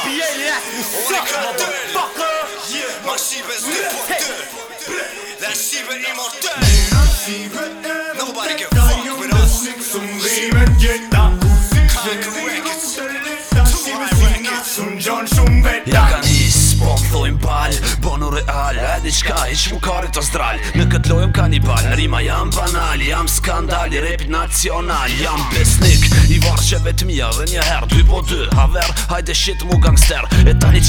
NBA sëkër, fokër, ma shqipe zdrë, për tërë, dhe shqipe në mërtër Në shqipe, në bërke, fokër, në sënjë, sënë vrimët, gjitha, këtë në vëkt, sënë në shqipe, ka qka, i që karit o zdral në këtë lojëm në rima janë i repit nacional Jam pesnik i varë që vetë mija dhe një herë Dy po dy, haver, hajde shit mu gangster E tani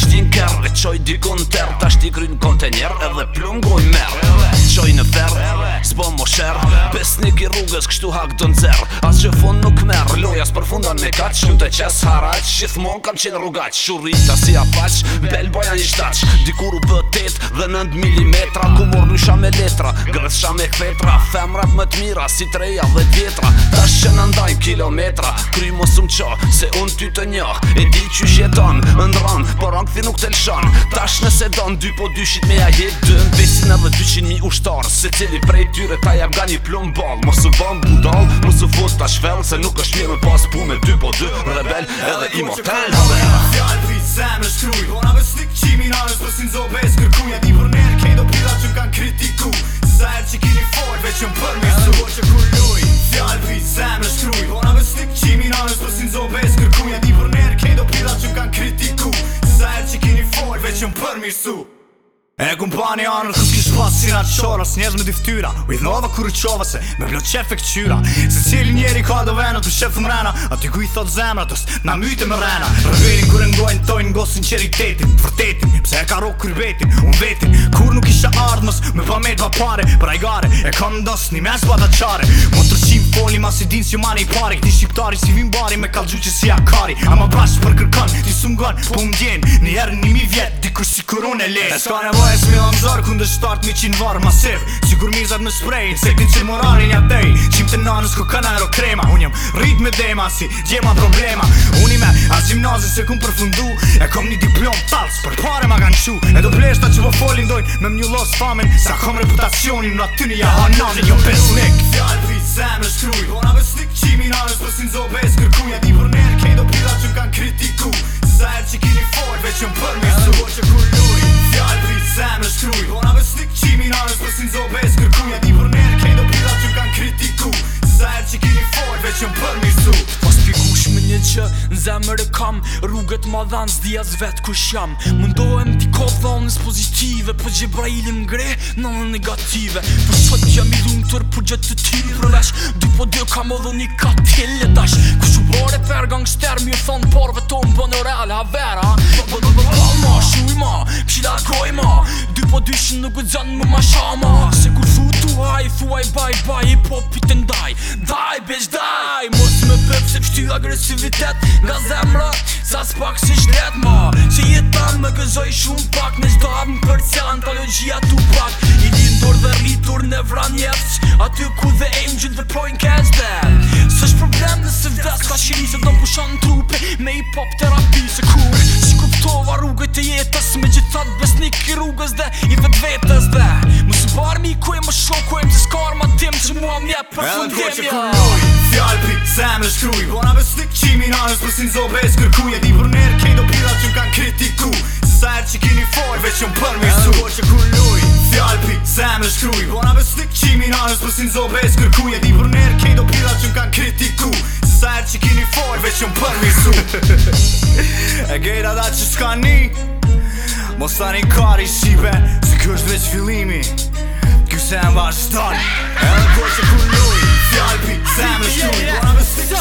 kështu hak do nxerr as që fon nuk merr loja fundon me kat shumë të çes harat gjithmon kam qenë rrugat shurita si apash bel boja një shtat dikur u b dhe 9 mm ku mor nusha me letra grësha me kvetra Femrat më të mira si treja dhe djetra tash që na ndaj kilometra kry mos um se un ty të njoh e di çu jeton ndron por ankthi nuk të lshon tash nëse don dy po dyshit me ja jet 100.000 ushtarë Se cili prej tyre ta jam ga një plumë balë Mosu vëmë budalë, mosu fosta ta shvelë Se nuk është një me pas pume dy po dy Rebel edhe imortel Ha me ha fjallë pi zemë shkruj Po nave së nikë qimi nave së përsin zo bez kërkuj di për njerë kej do pila që më kanë kritiku Si za erë që kini fort veç më për su Edhe po që kur luj Fjallë pi zemë shkruj Po nave së nikë qimi nave së përsin zo bez kërkuj di për kej do pila që më kanë kritiku za erë që kini fort veç jëmë për su E kumpani Arnold Kus kish pas si na qora Së me di ftyra U i dhnova kur u qova se Me blot qef e këqyra Se cilin njeri ka do venë Të shef më rena A ty ku i thot zemra Tës na myte më rena Rëvinin kur e ngojnë Tojnë gosin qeritetin Vërtetin Pse ka rok kry vetin Unë vetin Kur nuk isha ardhmës Me pa med va pare Pra i gare E kam ndos një mes va da qare Mo tërqim foli Mas i din si mani i pare Këti shqiptari si vim bari Me kalgju që si akari A ma brash për kërkan Ti sum mgon Po më djen Një herë një mi vjet Dikur si kërun e le E s'ka nevoj e s'mi o mzor Kunde shtart mi qin var Masiv Sigur mizat me spray Insektin që morari një atej Qim të nanës ku kanë aero krema Unë jam rrit me dema si problema Unime as gjimnazi se kum përfundu E kom një diplom talës për pare ma kanë shu E do pleshta që vo po folin dojnë Me mnju los famen Sa kom reputacionin Në aty një ja hanan jo Një besnik Fjall vit zemë në shkruj Vona besnik qimin anës Pësin zobes kërkuja Ti për nerë kej do pila që më kanë kritiku zemër e kam rrugët më dhanë zdi as vet kush jam mundohem ti kop von pozitive po jebrailim gre në në negative Për shoj jam i lumtur po jet të ti rrash du po dy kam edhe një katel dash ku shu bore per gang stermi thonë porve ton bon oral a vera po do po po mo mo psi da koj mo du po dish nuk u zon më ma shoma se ku shu thuaj, thuaj, baj, baj, i popit e ndaj Daj, bitch, daj, mos me pep se pështi agresivitet Nga zemra, sa s'pak si shtet ma Që jetan me gëzoj shumë pak, me zdo hap në kërcian Ta lo tu pak, i din dor dhe rritur në vran jetës Aty ku dhe im gjithë dhe projnë kez dhe Së shë problem në së vdes, ka shiri se do në pushan në trupe Me i pop terapi se kur Ftova rrugët të jetës Me gjithat besnik i rrugës dhe i vet vetës dhe Më së barë mi ku e më shoku më ma tim Që mua mje për fundim ja Fjallë pi, zemë në shkruj Bona besnik qimi në anës përsin zobe e skërkuj E për nërë kej do që më kanë kritiku Se sa erë që kini for, veç jëmë për me su Edhe në koqë kulluj Fjallë pi, zemë në shkruj Bona besnik qimi anës përsin vera da që s'ka ni Mos tani kari shqipe Se kjo është veç filimi Kjo se më vazhdoj Edhe kjo që kulloj Fjallë pi se më shumë Kona me stika